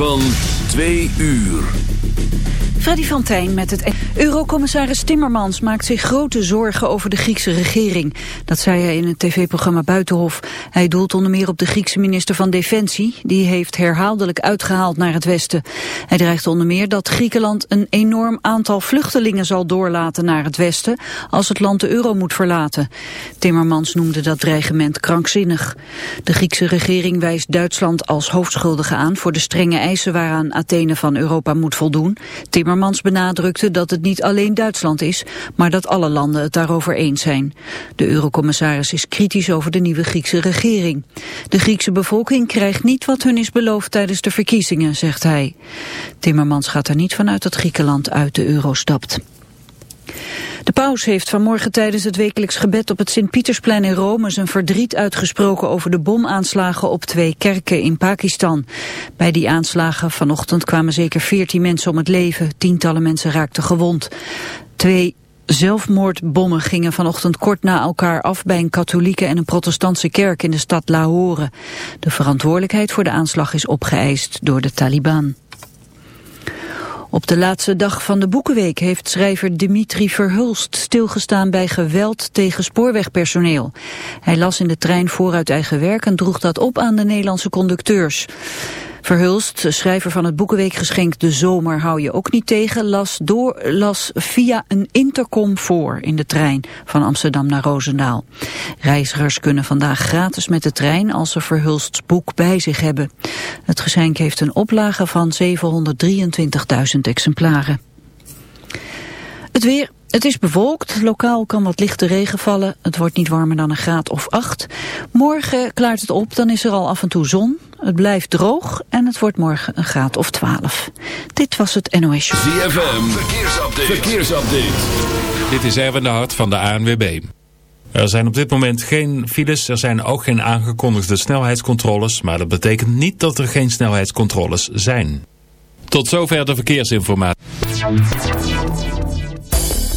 van twee uur. Freddy van met het... Eurocommissaris Timmermans maakt zich grote zorgen over de Griekse regering. Dat zei hij in het tv-programma Buitenhof. Hij doelt onder meer op de Griekse minister van Defensie. Die heeft herhaaldelijk uitgehaald naar het westen. Hij dreigt onder meer dat Griekenland een enorm aantal vluchtelingen zal doorlaten naar het westen... als het land de euro moet verlaten. Timmermans noemde dat dreigement krankzinnig. De Griekse regering wijst Duitsland als hoofdschuldige aan... voor de strenge eisen waaraan Athene van Europa moet voldoen. Timmermans benadrukte dat het niet alleen Duitsland is, maar dat alle landen het daarover eens zijn. De eurocommissaris is kritisch over de nieuwe Griekse regering. De Griekse bevolking krijgt niet wat hun is beloofd tijdens de verkiezingen, zegt hij. Timmermans gaat er niet vanuit dat Griekenland uit de euro stapt. De paus heeft vanmorgen tijdens het wekelijks gebed op het Sint-Pietersplein in Rome zijn verdriet uitgesproken over de bomaanslagen op twee kerken in Pakistan. Bij die aanslagen vanochtend kwamen zeker veertien mensen om het leven, tientallen mensen raakten gewond. Twee Zelfmoordbommen gingen vanochtend kort na elkaar af bij een katholieke en een protestantse kerk in de stad Lahore. De verantwoordelijkheid voor de aanslag is opgeëist door de Taliban. Op de laatste dag van de Boekenweek heeft schrijver Dimitri Verhulst stilgestaan bij geweld tegen spoorwegpersoneel. Hij las in de trein vooruit eigen werk en droeg dat op aan de Nederlandse conducteurs. Verhulst, schrijver van het boekenweekgeschenk De Zomer hou je ook niet tegen, las, door, las via een intercom voor in de trein van Amsterdam naar Roosendaal. Reizigers kunnen vandaag gratis met de trein als ze Verhulsts boek bij zich hebben. Het geschenk heeft een oplage van 723.000 exemplaren. Het weer, het is bewolkt, lokaal kan wat lichte regen vallen. Het wordt niet warmer dan een graad of acht. Morgen klaart het op, dan is er al af en toe zon. Het blijft droog en het wordt morgen een graad of 12. Dit was het NOS Show. ZFM, verkeersupdate. verkeersupdate. Dit is Erwin de Hart van de ANWB. Er zijn op dit moment geen files, er zijn ook geen aangekondigde snelheidscontroles... maar dat betekent niet dat er geen snelheidscontroles zijn. Tot zover de verkeersinformatie.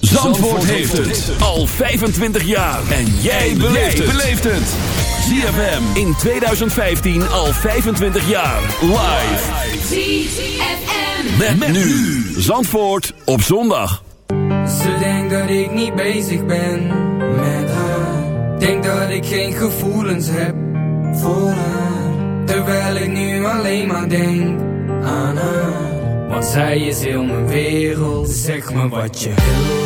Zandvoort heeft het al 25 jaar. En jij beleeft het. ZFM in 2015 al 25 jaar. Live. ZFM. Met, nu. Zandvoort op zondag. Ze denkt dat ik niet bezig ben met haar. Denk dat ik geen gevoelens heb voor haar. Terwijl ik nu alleen maar denk aan haar. Want zij is heel mijn wereld. Zeg me wat je wil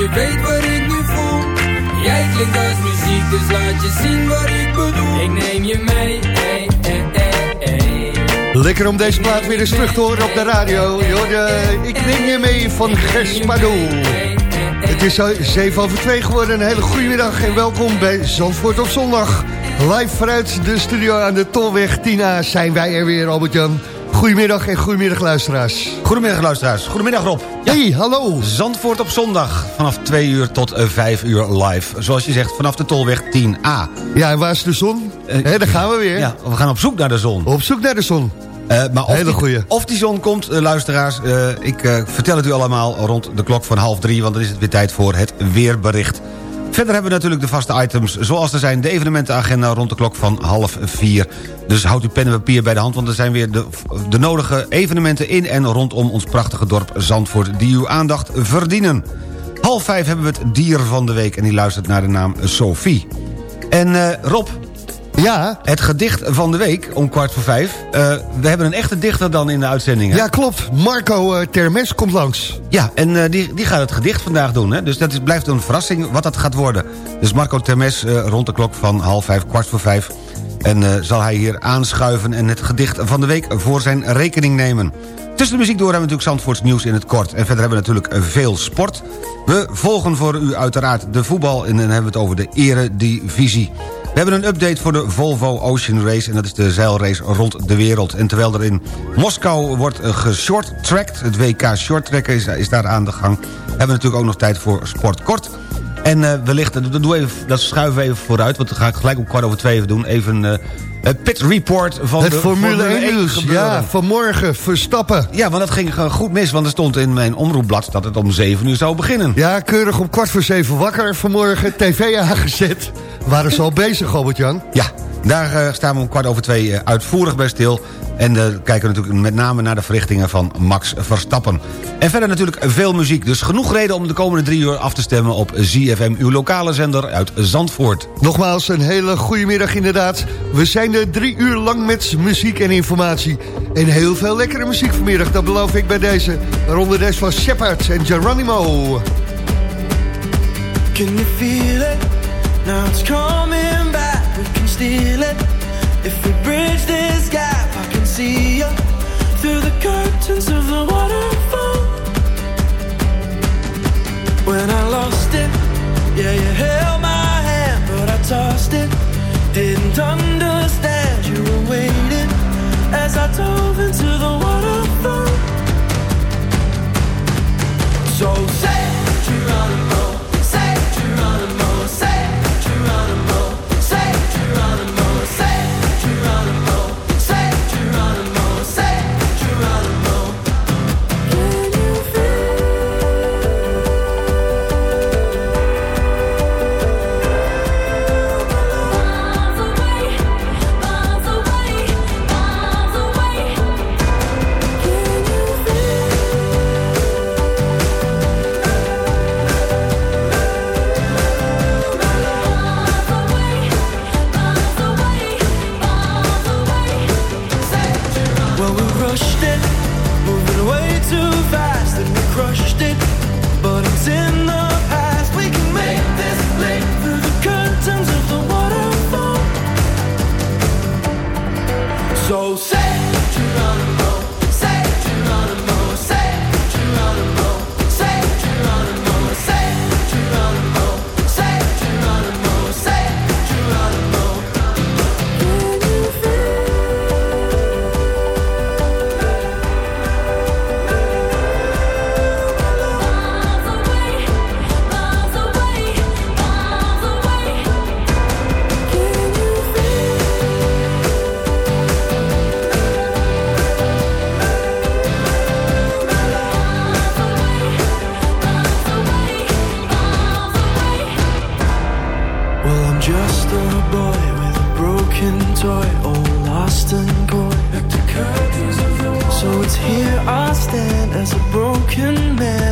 je weet wat ik nu voel. Jij klinkt als muziek, dus laat je zien wat ik bedoel. Ik neem je mee, hey, hey, hey, hey. Lekker om deze plaat weer eens terug te horen op de radio. Jorde, ik neem je mee van Gers Pardoel. Het is zo 7 over 2 geworden. Een hele goede middag en welkom bij Zandvoort op zondag. Live vanuit de studio aan de Tolweg 10A zijn wij er weer, Albert-Jan. Goedemiddag en goedemiddag luisteraars. Goedemiddag luisteraars. Goedemiddag Rob. Hey, hallo. Zandvoort op zondag. Vanaf 2 uur tot eh, 5 uur live. Zoals je zegt, vanaf de Tolweg 10A. Ja, en waar is de zon? Eh, Hé, daar gaan we weer. Ja, we gaan op zoek naar de zon. Op zoek naar de zon. Eh, maar of Hele die. Of die zon komt, eh, luisteraars, eh, ik eh, vertel het u allemaal rond de klok van half drie... want dan is het weer tijd voor het weerbericht. Verder hebben we natuurlijk de vaste items zoals er zijn... de evenementenagenda rond de klok van half vier. Dus houd uw pen en papier bij de hand... want er zijn weer de, de nodige evenementen in en rondom ons prachtige dorp Zandvoort... die uw aandacht verdienen. Half vijf hebben we het dier van de week... en die luistert naar de naam Sophie. En eh, Rob, Ja, het gedicht van de week om kwart voor vijf. Eh, we hebben een echte dichter dan in de uitzending. hè? ja klopt. Marco eh, Termes komt langs. Ja, en eh, die, die gaat het gedicht vandaag doen. Hè? Dus dat is, blijft een verrassing wat dat gaat worden. Dus Marco Termes rond de klok van half vijf, kwart voor vijf. En zal hij hier aanschuiven en het gedicht van de week voor zijn rekening nemen. Tussen de muziek door hebben we natuurlijk Zandvoorts nieuws in het kort. En verder hebben we natuurlijk veel sport. We volgen voor u uiteraard de voetbal en dan hebben we het over de eredivisie. We hebben een update voor de Volvo Ocean Race... en dat is de zeilrace rond de wereld. En terwijl er in Moskou wordt eh, geshort-tracked... het WK short is, is daar aan de gang... hebben we natuurlijk ook nog tijd voor sport kort... En eh, wellicht, dat, doe even, dat schuiven we even vooruit... want dat ga ik gelijk om kwart over twee even doen. Even eh het pit report van Het de Formule 1 nieuws. Ja, vanmorgen Verstappen. Ja, want dat ging goed mis, want er stond in mijn omroepblad... dat het om zeven uur zou beginnen. Ja, keurig om kwart voor zeven wakker vanmorgen. TV aangezet. Waren ze al bezig, Albert-Jan? Ja, daar eh, staan we om kwart over twee eh, uitvoerig bij stil. En eh, kijken we natuurlijk met name naar de verrichtingen van Max Verstappen. En verder natuurlijk veel muziek. Dus genoeg reden om de komende drie uur af te stemmen op ZFM, uw lokale zender uit Zandvoort. Nogmaals, een hele goede middag inderdaad. We zijn er drie uur lang met muziek en informatie. En heel veel lekkere muziek vanmiddag, dat beloof ik bij deze. Waaronder deze van Shepard en Geronimo. Can you feel it? Now it's coming back. Didn't understand you were waiting as I dove into the waterfall. toy, all lost and gone. So it's here I stand as a broken man.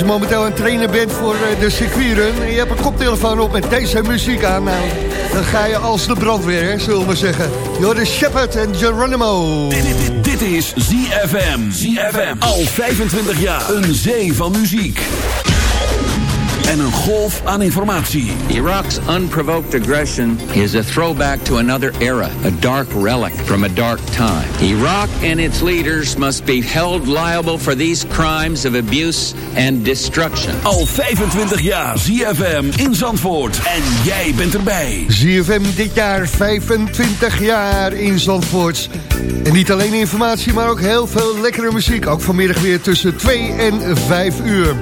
Je momenteel aan het trainen bent voor eh, de circuitrun... en je hebt een koptelefoon op met deze muziek aan... Nou, dan ga je als de brandweer, zullen we maar zeggen. Joris Shepard en Geronimo. Dit, dit, dit is ZFM. ZFM. Al 25 jaar. Een zee van muziek. En een golf aan informatie. Iraq's unprovoked aggression is a throwback to another era, a dark relic from a dark time. Iraq and its leaders must be held liable for these crimes of abuse and destruction. Al 25 jaar ZFM in Zandvoort. En jij bent erbij. ZFM dit jaar 25 jaar in Zandvoort. En niet alleen informatie, maar ook heel veel lekkere muziek. Ook vanmiddag weer tussen 2 en 5 uur.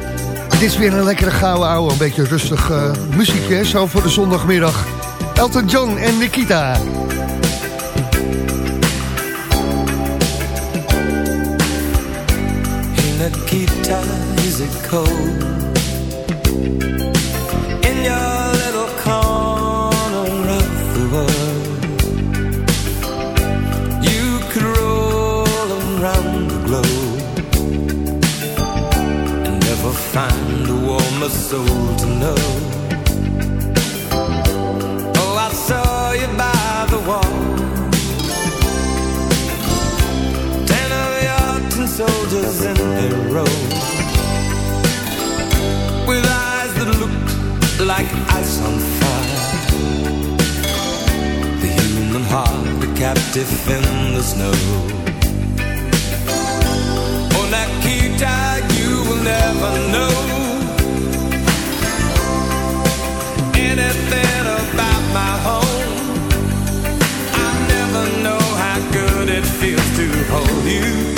Dit is weer een lekkere gouden ouwe, een beetje rustig eh, muziekje, zo voor de zondagmiddag. Elton John en Nikita. Nikita, is it cold? Find a warmer soul to know. Oh, I saw you by the wall. Ten of your tin soldiers in a row. With eyes that looked like ice on fire. The human heart, a captive in the snow never know Anything about my home. I never know how good it feels to hold you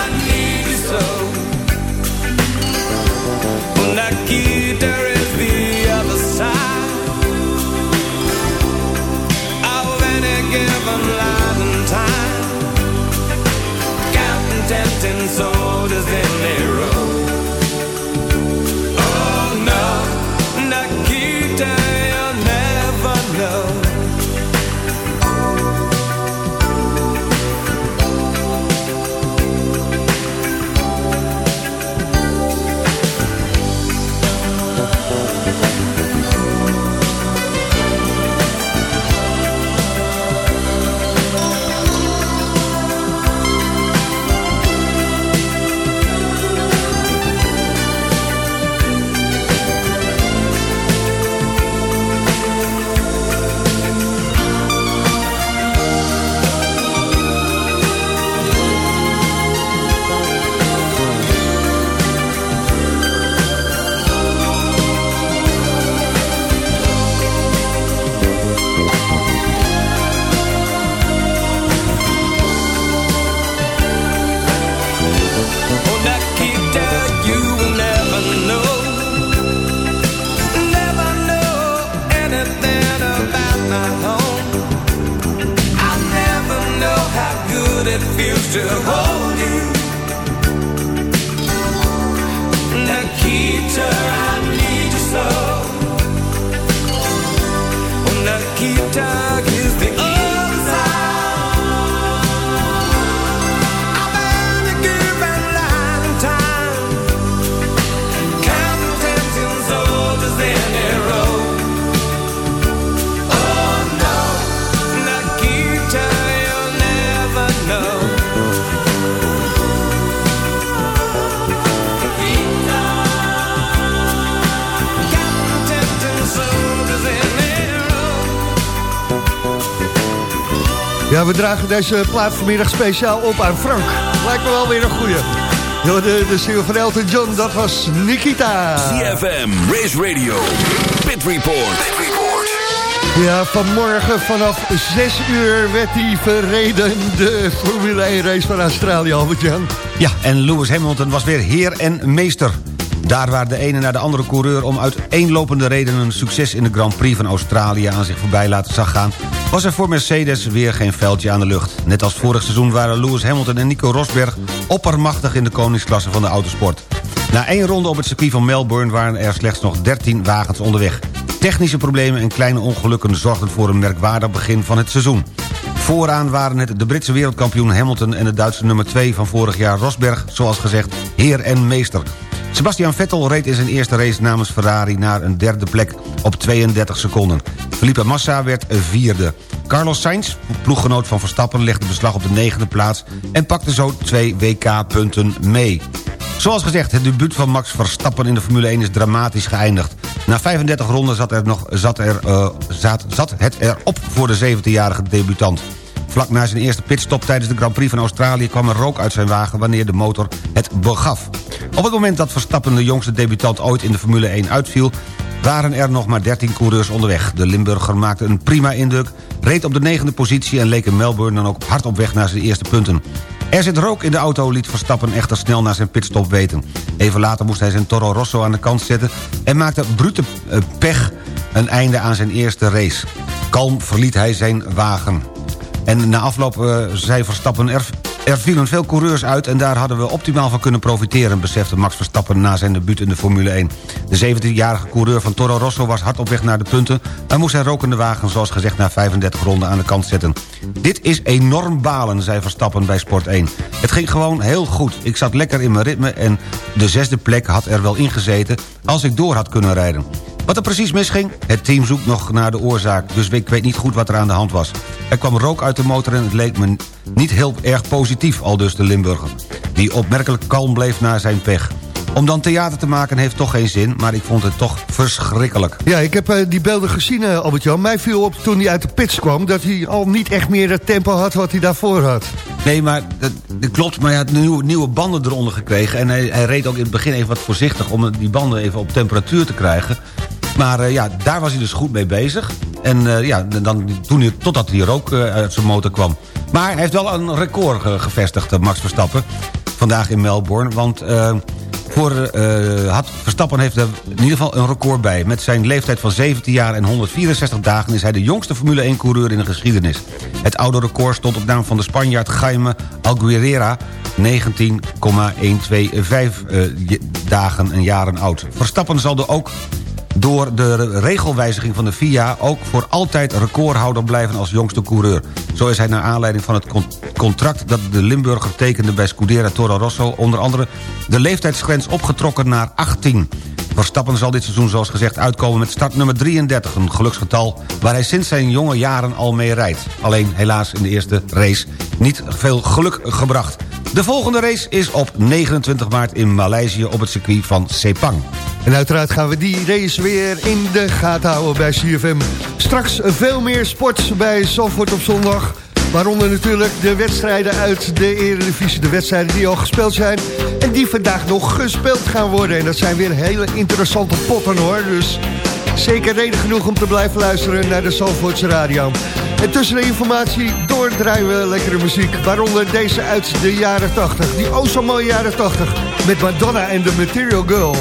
dragen deze plaat vanmiddag speciaal op aan Frank. Lijkt me wel weer een goeie. De, de single van Elton John, dat was Nikita. CFM, Race Radio, Pit Report. Pit Report. Ja, vanmorgen vanaf 6 uur werd die verreden. De Formule 1 race van Australië, Albert-Jan. Ja, en Lewis Hamilton was weer heer en meester. Daar waar de ene naar de andere coureur om uiteenlopende redenen... succes in de Grand Prix van Australië aan zich voorbij laten zag gaan... was er voor Mercedes weer geen veldje aan de lucht. Net als vorig seizoen waren Lewis Hamilton en Nico Rosberg... oppermachtig in de koningsklasse van de autosport. Na één ronde op het circuit van Melbourne waren er slechts nog 13 wagens onderweg. Technische problemen en kleine ongelukken zorgden voor een merkwaardig begin van het seizoen. Vooraan waren het de Britse wereldkampioen Hamilton... en de Duitse nummer 2 van vorig jaar Rosberg, zoals gezegd, heer en meester. Sebastian Vettel reed in zijn eerste race namens Ferrari naar een derde plek op 32 seconden. Felipe Massa werd vierde. Carlos Sainz, ploeggenoot van Verstappen, legde beslag op de negende plaats... en pakte zo twee WK-punten mee. Zoals gezegd, het debuut van Max Verstappen in de Formule 1 is dramatisch geëindigd. Na 35 ronden zat, er nog, zat, er, eh, zat, zat het erop voor de 17-jarige debutant. Vlak na zijn eerste pitstop tijdens de Grand Prix van Australië... kwam er rook uit zijn wagen wanneer de motor het begaf. Op het moment dat Verstappen de jongste debutant ooit in de Formule 1 uitviel... waren er nog maar 13 coureurs onderweg. De Limburger maakte een prima indruk, reed op de negende positie... en leek in Melbourne dan ook hard op weg naar zijn eerste punten. Er zit rook in de auto, liet Verstappen echter snel na zijn pitstop weten. Even later moest hij zijn Toro Rosso aan de kant zetten... en maakte brute eh, pech een einde aan zijn eerste race. Kalm verliet hij zijn wagen. En na afloop eh, zei Verstappen... Er, vielen veel coureurs uit en daar hadden we optimaal van kunnen profiteren... besefte Max Verstappen na zijn debuut in de Formule 1. De 17-jarige coureur van Toro Rosso was hard op weg naar de punten... maar moest zijn rokende wagen zoals gezegd na 35 ronden aan de kant zetten. Dit is enorm balen, zei Verstappen bij Sport 1. Het ging gewoon heel goed. Ik zat lekker in mijn ritme en de zesde plek had er wel ingezeten... als ik door had kunnen rijden. Wat er precies misging? Het team zoekt nog naar de oorzaak, dus ik weet niet goed wat er aan de hand was. Er kwam rook uit de motor en het leek me niet heel erg positief, al dus de Limburger. Die opmerkelijk kalm bleef na zijn pech. Om dan theater te maken heeft toch geen zin, maar ik vond het toch verschrikkelijk. Ja, ik heb eh, die beelden gezien, eh, Albert-Jan. Mij viel op toen hij uit de pits kwam... dat hij al niet echt meer het tempo had wat hij daarvoor had. Nee, maar dat, dat klopt, maar hij had nieuwe, nieuwe banden eronder gekregen... en hij, hij reed ook in het begin even wat voorzichtig... om die banden even op temperatuur te krijgen. Maar eh, ja, daar was hij dus goed mee bezig. En ja, dan, toen hij, totdat hij rook uh, uit zijn motor kwam. Maar hij heeft wel een record ge- gevestigd, Max Verstappen. Vandaag in Melbourne, want... voor, had, Verstappen heeft er in ieder geval een record bij. Met zijn leeftijd van 17 jaar en 164 dagen... is hij de jongste Formule 1-coureur in de geschiedenis. Het oude record stond op naam van de Spanjaard Jaime Alguerera... 19,125 uh, dagen en jaren oud. Verstappen zal er ook door de regelwijziging van de FIA... ook voor altijd recordhouder blijven als jongste coureur. Zo is hij naar aanleiding van het contract dat de Limburger tekende... bij Scudera Toro Rosso onder andere de leeftijdsgrens opgetrokken naar 18. Verstappen zal dit seizoen zoals gezegd uitkomen met start nummer 33... een geluksgetal waar hij sinds zijn jonge jaren al mee rijdt. Alleen helaas in de eerste race niet veel geluk gebracht. De volgende race is op 29 maart in Maleisië op het circuit van Sepang. En uiteraard gaan we die race weer in de gaten houden bij CFM. Straks veel meer sport bij Zandvoort op zondag. Waaronder natuurlijk de wedstrijden uit de Eredivisie. De wedstrijden die al gespeeld zijn. En die vandaag nog gespeeld gaan worden. En dat zijn weer hele interessante potten hoor. Dus zeker reden genoeg om te blijven luisteren naar de Zandvoortse radio. En tussen de informatie doordraaien we lekkere muziek. Waaronder deze uit de jaren 80. Die oh zo mooie jaren 80. Met Madonna en The Material Girl.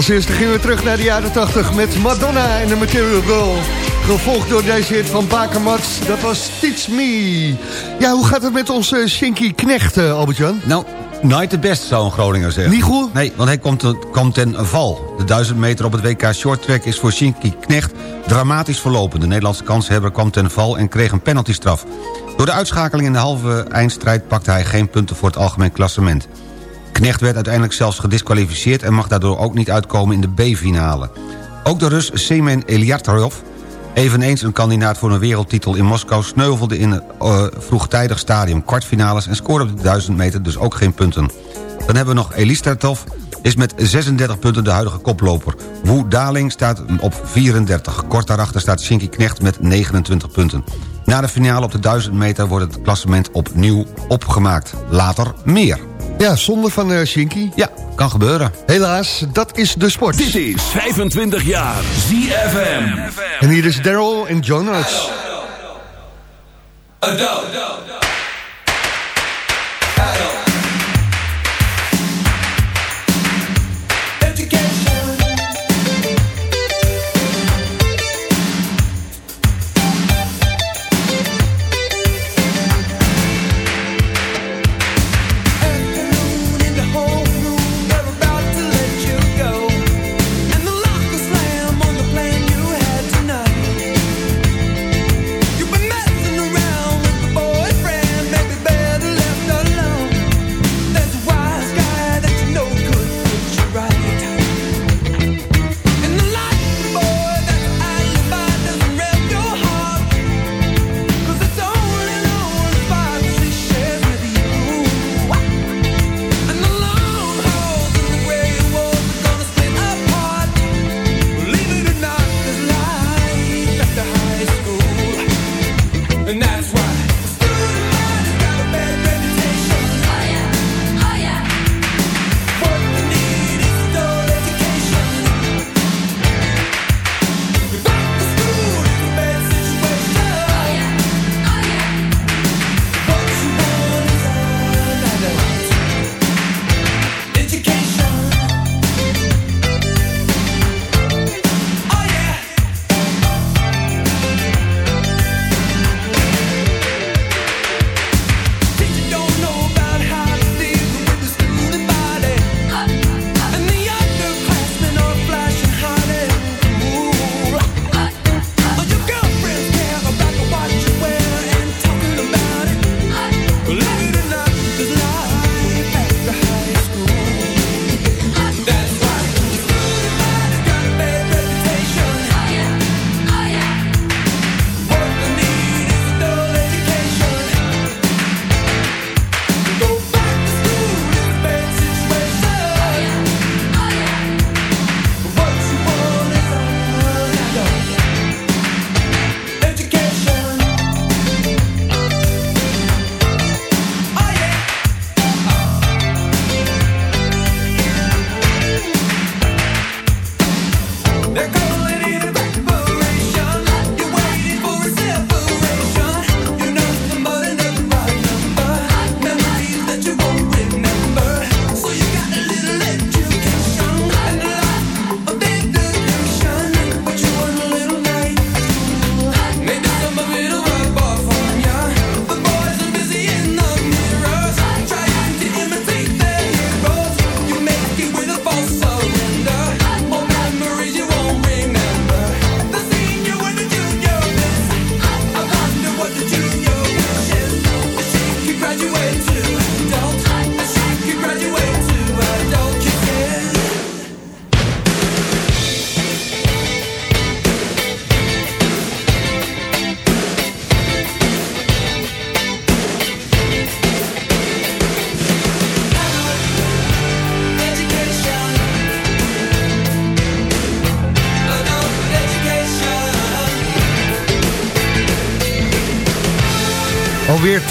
Als eerste gingen we terug naar de jaren 80 met Madonna en de Material Girl. Gevolgd door deze hit van Bakermats, dat was Teach Me. Ja, hoe gaat het met onze Shinky Knecht, eh, Albert-Jan? Nou, nooit de best, zou een Groninger zeggen. Niet goed? Nee, want hij komt ten val. De 1000 meter op het WK Shorttrack is voor Shinky Knecht dramatisch verlopen. De Nederlandse kanshebber kwam ten val en kreeg een penaltystraf. Door de uitschakeling in de halve eindstrijd pakte hij geen punten voor het algemeen klassement. Knecht werd uiteindelijk zelfs gedisqualificeerd... en mag daardoor ook niet uitkomen in de B-finale. Ook de Rus Semen Eliatrov, eveneens een kandidaat voor een wereldtitel in Moskou... sneuvelde in een eh, vroegtijdig stadium kwartfinales... en scoorde op de 1000 meter dus ook geen punten. Dan hebben we nog Elistratov, is met 36 punten de huidige koploper. Woe Daling staat op 34. Kort daarachter staat Shinky Knecht met 29 punten. Na de finale op de 1000 meter wordt het klassement opnieuw opgemaakt. Later meer. Ja, zonde van eh Shinky. Ja, kan gebeuren. Helaas, dat is de sport. Dit is 25 jaar ZFM. En hier is Daryl en Jonas. in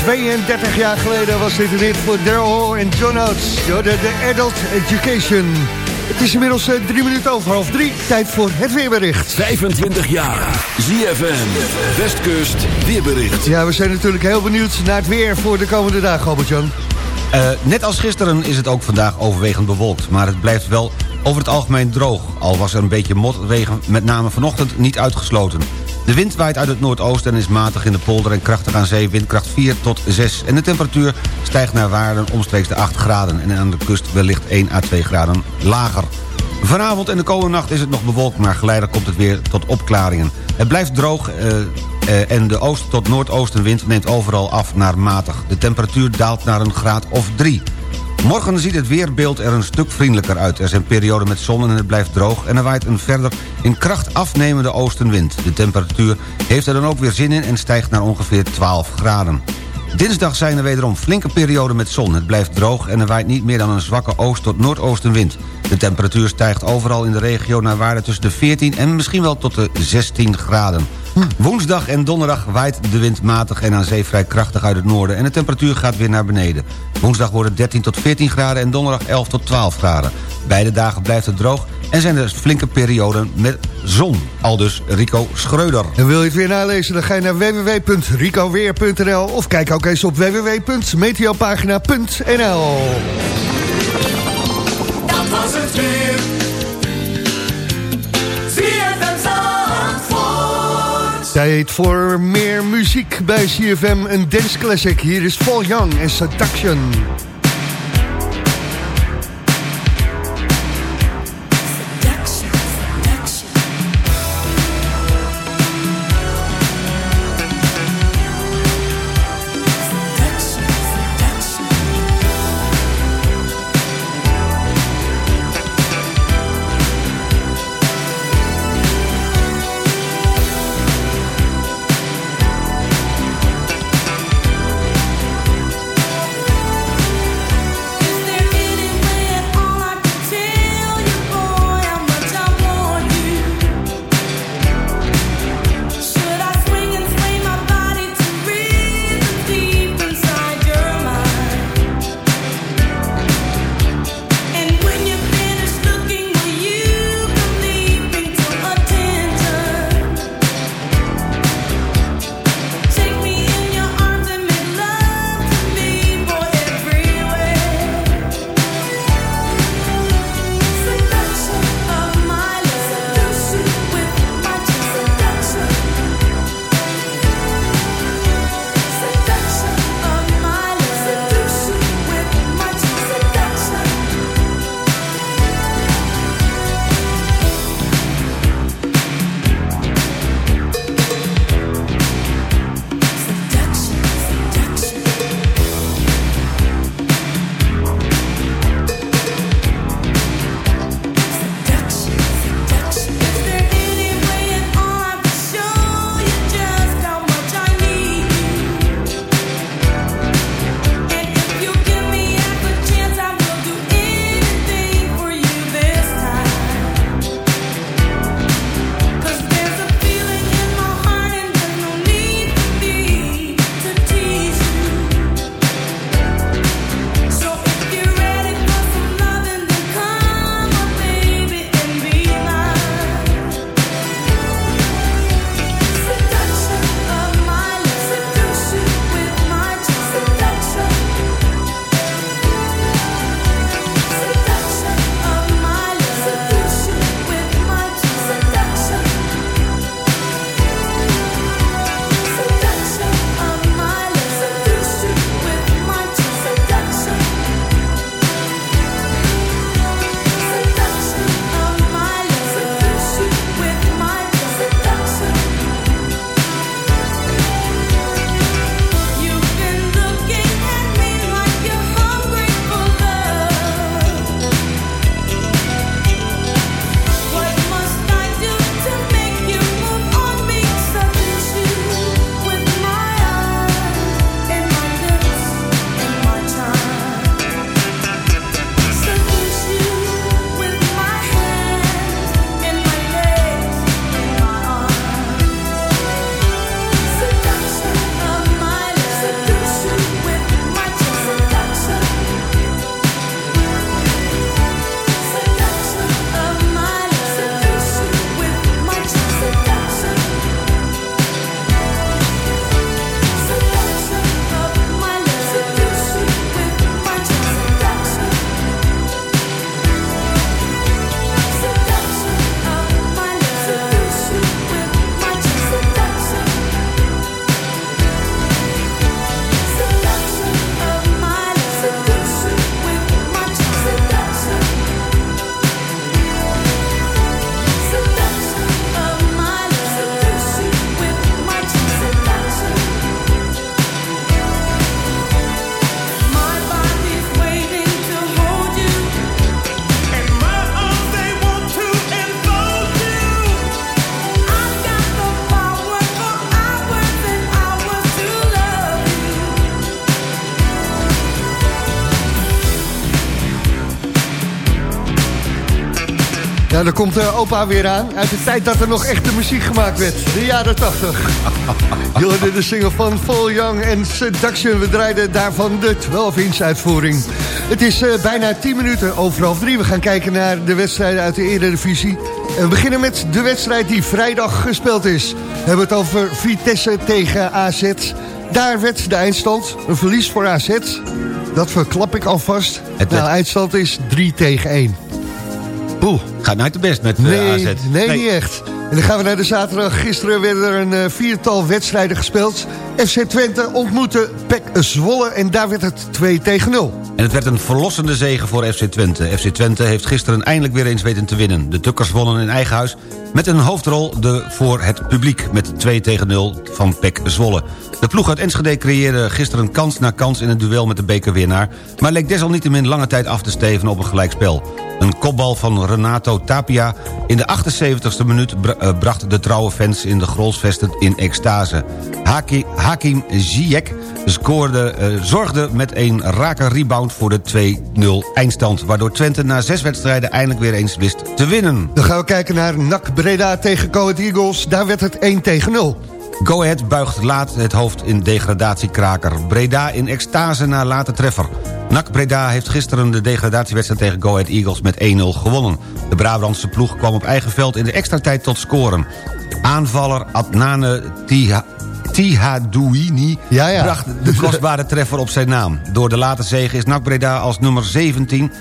32 jaar geleden was dit een hit voor Daryl en John Oates. De, de Adult Education. Het is inmiddels eh, drie minuten over half drie. Tijd voor het weerbericht. 25 jaar. ZFM. Westkust. Weerbericht. Ja, we zijn natuurlijk heel benieuwd naar het weer voor de komende dagen, Albert-Jan. Eh, net als gisteren is het ook vandaag overwegend bewolkt... maar het blijft wel over het algemeen droog. Al was er een beetje motregen, met name vanochtend, niet uitgesloten. De wind waait uit het noordoosten en is matig in de polder... en krachtig aan zee, windkracht 4 tot 6. En de temperatuur stijgt naar waarden omstreeks de 8 graden... en aan de kust wellicht 1 à 2 graden lager. Vanavond en de komende nacht is het nog bewolkt... maar geleidelijk komt het weer tot opklaringen. Het blijft droog eh, eh, en de oost- tot noordoostenwind neemt overal af naar matig. De temperatuur daalt naar een graad of 3. Morgen ziet het weerbeeld er een stuk vriendelijker uit. Er zijn perioden met zon en het blijft droog... en er waait een verder in kracht afnemende oostenwind. De temperatuur heeft er dan ook weer zin in en stijgt naar ongeveer 12 graden. Dinsdag zijn er wederom flinke perioden met zon. Het blijft droog en er waait niet meer dan een zwakke oost- tot noordoostenwind. De temperatuur stijgt overal in de regio naar waarde tussen de 14 en misschien wel tot de 16 graden. Woensdag en donderdag waait de wind matig en aan zee vrij krachtig uit het noorden... en de temperatuur gaat weer naar beneden. Woensdag wordt het 13 tot 14 graden en donderdag 11 tot 12 graden. Beide dagen blijft het droog en zijn er flinke perioden met zon. Aldus Rico Schreuder. En wil je het weer nalezen, dan ga je naar www.ricoweer.nl... of kijk ook eens op www.meteopagina.nl. Dat was het weer. Tijd voor meer muziek bij CFM, een dance classic. Hier is Paul Young en Seduction. Seduction. Nou, dan komt uh, opa weer aan. Uit de tijd dat er nog echte muziek gemaakt werd. De jaren 80. Je de single van Full Young en Seduction. We draaiden daarvan de 12-inch uitvoering. Het is uh, bijna 10 minuten over half drie. We gaan kijken naar de wedstrijden uit de Eredivisie. En we beginnen met de wedstrijd die vrijdag gespeeld is. We hebben het over Vitesse tegen AZ. Daar werd de eindstand een verlies voor AZ. Dat verklap ik alvast. Het nou, eindstand is 3 tegen 1. Poeh, gaat nooit de best met uh, nee, AZ. Nee, nee, niet echt. En dan gaan we naar de zaterdag. Gisteren werden er een uh, viertal wedstrijden gespeeld. FC Twente ontmoette PEC Zwolle en daar werd het 2 tegen 0. En het werd een verlossende zege voor FC Twente. FC Twente heeft gisteren eindelijk weer eens weten te winnen. De Tukkers wonnen in eigen huis met een hoofdrol de voor het publiek... met 2 tegen 0 van PEC Zwolle. De ploeg uit Enschede creëerde gisteren kans na kans in het duel met de bekerwinnaar... maar leek desalniettemin lange tijd af te steven op een gelijkspel. Een kopbal van Renato Tapia in de 78e minuut bracht de trouwe fans in de Grolsvesten in extase. Haki, Hakim Ziyech scoorde, uh, zorgde met een rake rebound voor de 2-0 eindstand... waardoor Twente na zes wedstrijden eindelijk weer eens wist te winnen. Dan gaan we kijken naar NAC Breda tegen Coët Eagles. Daar werd het 1 tegen 0. Go Ahead buigt laat het hoofd in degradatiekraker. Breda in extase na late treffer. NAC Breda heeft gisteren de degradatiewedstrijd tegen Go Ahead Eagles met 1-0 gewonnen. De Brabantse ploeg kwam op eigen veld in de extra tijd tot scoren. Aanvaller Adnane Tiha Tihadouini ja, ja. bracht de kostbare treffer op zijn naam. Door de late zege is NAC Breda als nummer 17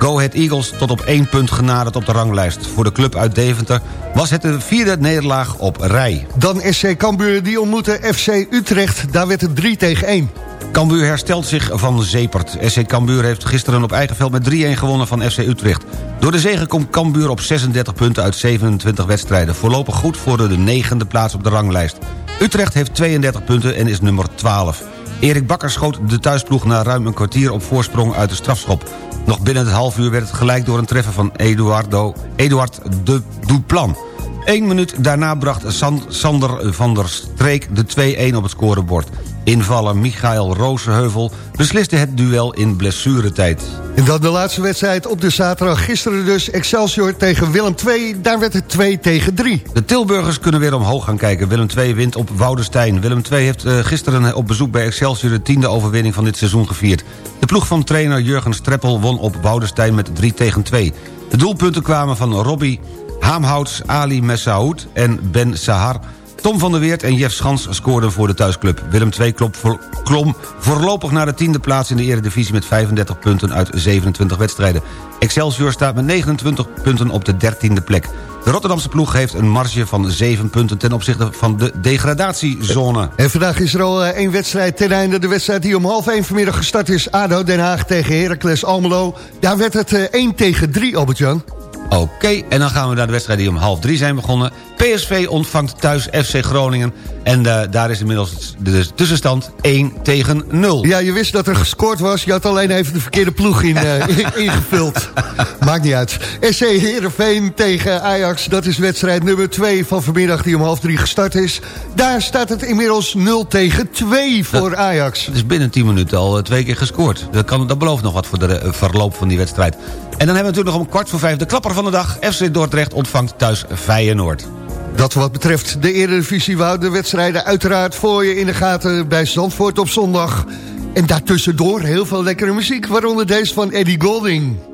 Go Ahead Eagles tot op één punt genaderd op de ranglijst. Voor de club uit Deventer was het de vierde nederlaag op rij. Dan SC Cambuur die ontmoette FC Utrecht. Daar werd het 3 tegen 1. Cambuur herstelt zich van Zepert. SC Cambuur heeft gisteren op eigen veld met 3-1 gewonnen van FC Utrecht. Door de zege komt Cambuur op 36 punten uit 27 wedstrijden. Voorlopig goed voor de negende plaats op de ranglijst. Utrecht heeft 32 punten en is nummer 12. Erik Bakker schoot de thuisploeg na ruim een kwartier op voorsprong uit de strafschop. Nog binnen het half uur werd het gelijk door een treffer van Eduardo, Eduard de Duplan. Eén minuut daarna bracht Sander van der Streek de 2-1 op het scorebord. Invaller Michael Rozenheuvel besliste het duel in blessuretijd. En dan de laatste wedstrijd op de zaterdag. Gisteren dus Excelsior tegen Willem II. Daar werd het 2 tegen 3. De Tilburgers kunnen weer omhoog gaan kijken. Willem II wint op Woudenstein. Willem II heeft uh, gisteren op bezoek bij Excelsior... de tiende overwinning van dit seizoen gevierd. De ploeg van trainer Jurgen Streppel won op Woudenstein met 3 tegen 2. De doelpunten kwamen van Robbie Haamhouts, Ali Messaoud en Ben Sahar... Tom van der Weert en Jeff Schans scoorden voor de thuisclub. Willem II klom voorlopig naar de tiende plaats in de eredivisie... met 35 punten uit 27 wedstrijden. Excelsior staat met 29 punten op de dertiende plek. De Rotterdamse ploeg heeft een marge van 7 punten... ten opzichte van de degradatiezone. En vandaag is er al één wedstrijd ten einde. De wedstrijd die om half 1 vanmiddag gestart is. ADO Den Haag tegen Heracles Almelo. Daar werd het 1 tegen 3, Albert-Jan. Oké, okay, en dan gaan we naar de wedstrijd die om half drie zijn begonnen. PSV ontvangt thuis FC Groningen. En uh, daar is inmiddels de tussenstand 1 tegen 0. Ja, je wist dat er gescoord was. Je had alleen even de verkeerde ploeg in, uh, ingevuld. Maakt niet uit. SC Heerenveen tegen Ajax. Dat is wedstrijd nummer 2 van vanmiddag die om half drie gestart is. Daar staat het inmiddels 0 tegen 2 voor Ajax. Het is binnen 10 minuten al uh, twee keer gescoord. Dat, kan, dat belooft nog wat voor de verloop van die wedstrijd. En dan hebben we natuurlijk nog om kwart voor vijf de klapper van de dag. FC Dordrecht ontvangt thuis Feyenoord. Dat wat betreft de Eredivisie wou de wedstrijden uiteraard voor je in de gaten bij Zandvoort op zondag. En daartussendoor heel veel lekkere muziek, waaronder deze van Eddie Golding.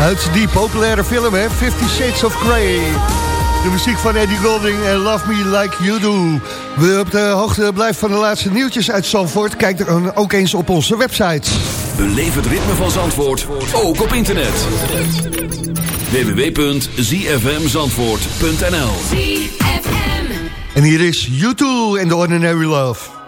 Uit die populaire film, hè? Fifty Shades of Grey. De muziek van Eddie Golding en Love Me Like You Do. Wil je op de hoogte blijven van de laatste nieuwtjes uit Zandvoort? Kijk dan ook eens op onze website. Beleef het ritme van Zandvoort, ook op internet. www.zfmzandvoort.nl En hier is YouTube in The Ordinary Love.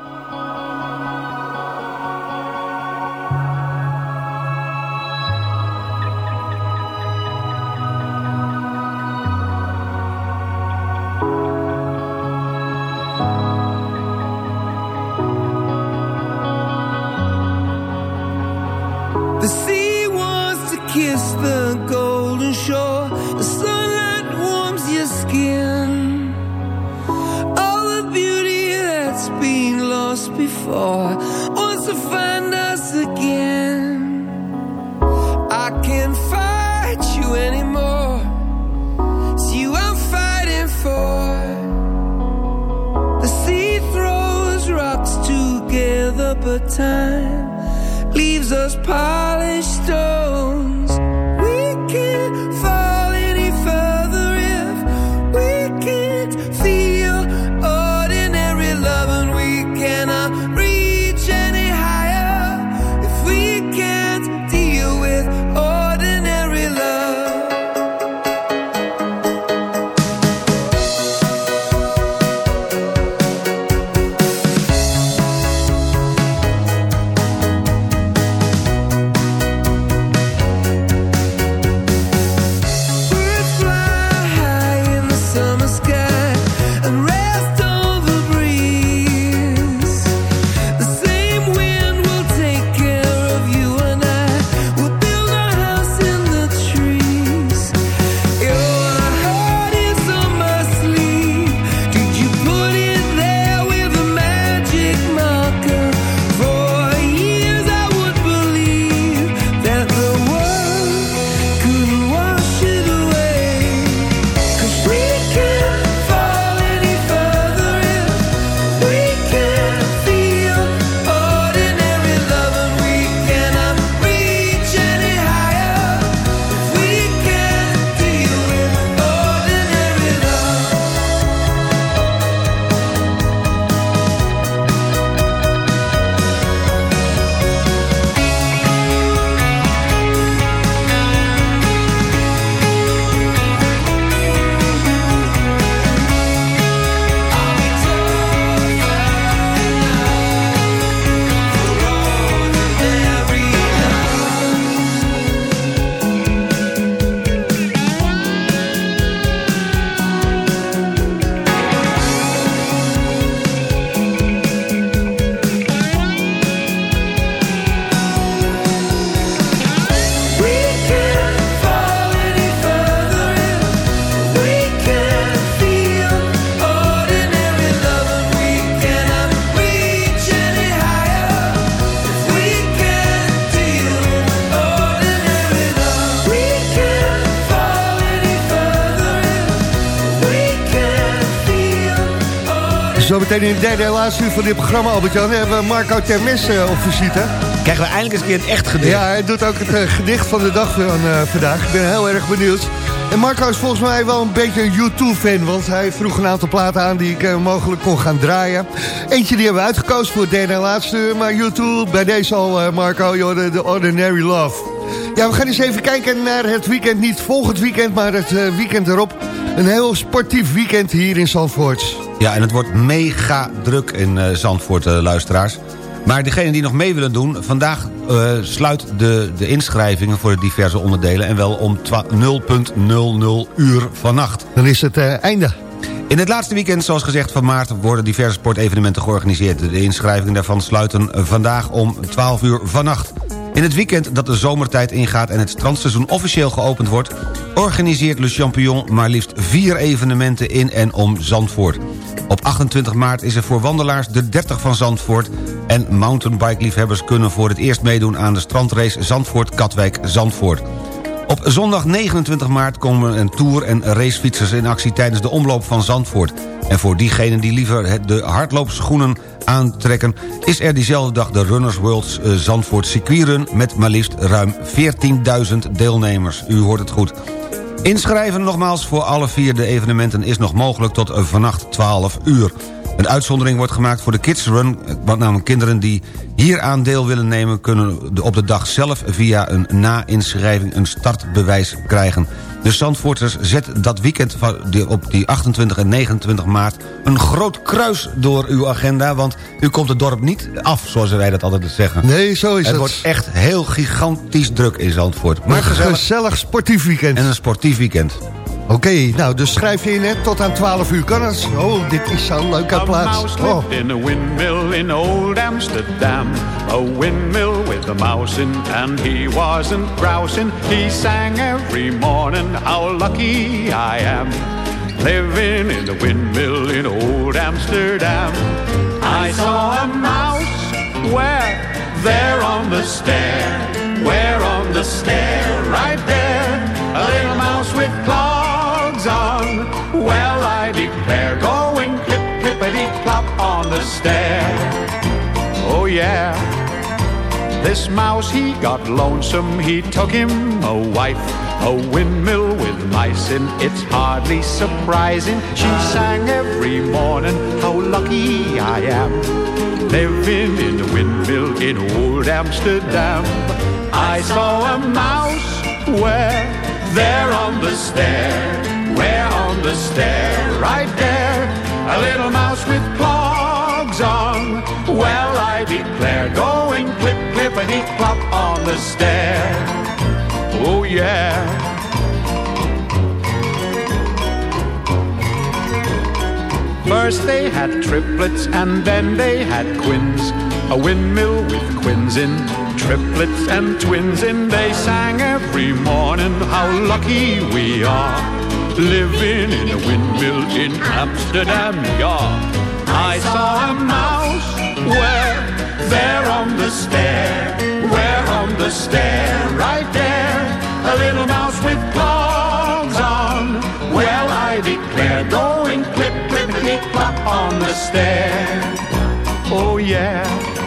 Zometeen in de derde en laatste uur van dit programma, Albert-Jan, hebben we Marco Termes uh, op visite. Krijgen we eindelijk eens een keer een echt gedicht. Ja, hij doet ook het uh, gedicht van de dag van uh, vandaag. Ik ben heel erg benieuwd. En Marco is volgens mij wel een beetje een U2-fan, want hij vroeg een aantal platen aan die ik mogelijk kon gaan draaien. Eentje die hebben we uitgekozen voor het derde en laatste uur, maar U2 bij deze al, Marco, joh, The Ordinary Love. Ja, we gaan eens even kijken naar het weekend. Niet volgend weekend, maar het uh, weekend erop. Een heel sportief weekend hier in Zandvoort. Ja, en het wordt mega druk in uh, Zandvoort, uh, luisteraars. Maar degenen die nog mee willen doen... vandaag sluit de, de inschrijvingen voor de diverse onderdelen... en wel om 0.00 uur vannacht. Dan is het einde. In het laatste weekend, zoals gezegd van maart... worden diverse sportevenementen georganiseerd. De inschrijvingen daarvan sluiten vandaag om 12 uur vannacht. In het weekend dat de zomertijd ingaat en het strandseizoen officieel geopend wordt... organiseert Le Champion maar liefst vier evenementen in en om Zandvoort. Op 28 maart is er voor wandelaars de 30 van Zandvoort... en mountainbike-liefhebbers kunnen voor het eerst meedoen aan de strandrace Zandvoort-Katwijk-Zandvoort. Op zondag 29 maart komen een tour- en racefietsers in actie tijdens de omloop van Zandvoort. En voor diegenen die liever de hardloopschoenen aantrekken... is er diezelfde dag de Runners World eh, Zandvoort circuitrun... met maar liefst ruim 14.000 deelnemers. U hoort het goed. Inschrijven nogmaals voor alle vier de evenementen is nog mogelijk tot vannacht 12 uur. Een uitzondering wordt gemaakt voor de Kids Run... want namelijk kinderen die hier aan deel willen nemen... kunnen op de dag zelf via een na-inschrijving een startbewijs krijgen. De Zandvoorters zet dat weekend op die 28 en 29 maart... een groot kruis door uw agenda, want u komt het dorp niet af... zoals wij dat altijd zeggen. Nee, zo is het. Het wordt echt heel gigantisch druk in Zandvoort. Maar een gezellig, gezellig sportief weekend. En een sportief weekend. Oké, okay, nou, dus schrijf je in, hè? Tot aan 12 uur kan het. Oh, dit is zo'n leuke plaats. Oh. in a windmill in old Amsterdam. A windmill with a mouse in, and he wasn't grousing. He sang every morning, how lucky I am. Living in a windmill in old Amsterdam. I saw a mouse where, there on the stair. Where on the stair, right there. A little mouse with claws. Well, I declare, going clip, clippity clop on the stair. Oh, yeah. This mouse, he got lonesome, he took him a wife. A windmill with mice in, it's hardly surprising. She sang every morning, how lucky I am. Living in a windmill in old Amsterdam. I saw a mouse where, there on the stair where on the stair, right there, a little mouse with clogs on. Well, I declare, going clip, clippity clop on the stair. Oh, yeah. First they had triplets and then they had quins. A windmill with quins in, triplets and twins in. They sang every morning how lucky we are living in a windmill in Amsterdam, yeah. I saw a mouse where, there on the stair, where on the stair, right there, a little mouse with claws on. Well, I declare, going clip, clippity clop on the stair. Oh yeah.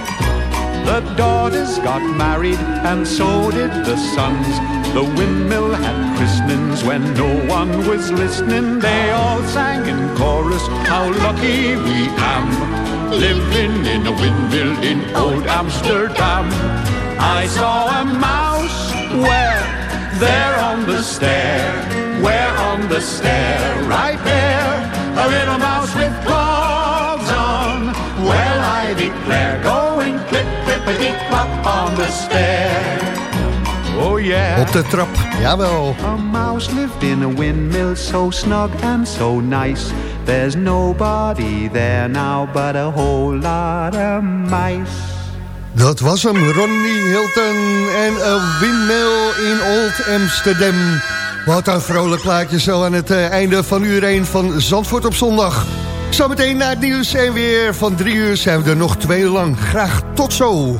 The daughters got married and so did the sons. The windmill had christenings when no one was listening. They all sang in chorus, how lucky we am. Living in a windmill in old Amsterdam. I saw a mouse where? There on the stair. Where on the stair? Right there. A little mouse with claws on. Well, I declare, going clip clippity clop on the stair. Oh yeah. Op de trap, jawel. A mouse lived in a windmill so snug and so nice. There's nobody there now but a whole lot of mice. Dat was hem, Ronnie Hilton en een windmill in Old Amsterdam. Wat een vrolijk plaatje zo aan het uh, einde van uur 1 van Zandvoort op zondag. Zometeen na het nieuws en weer van drie uur zijn we er nog twee lang. Graag tot zo.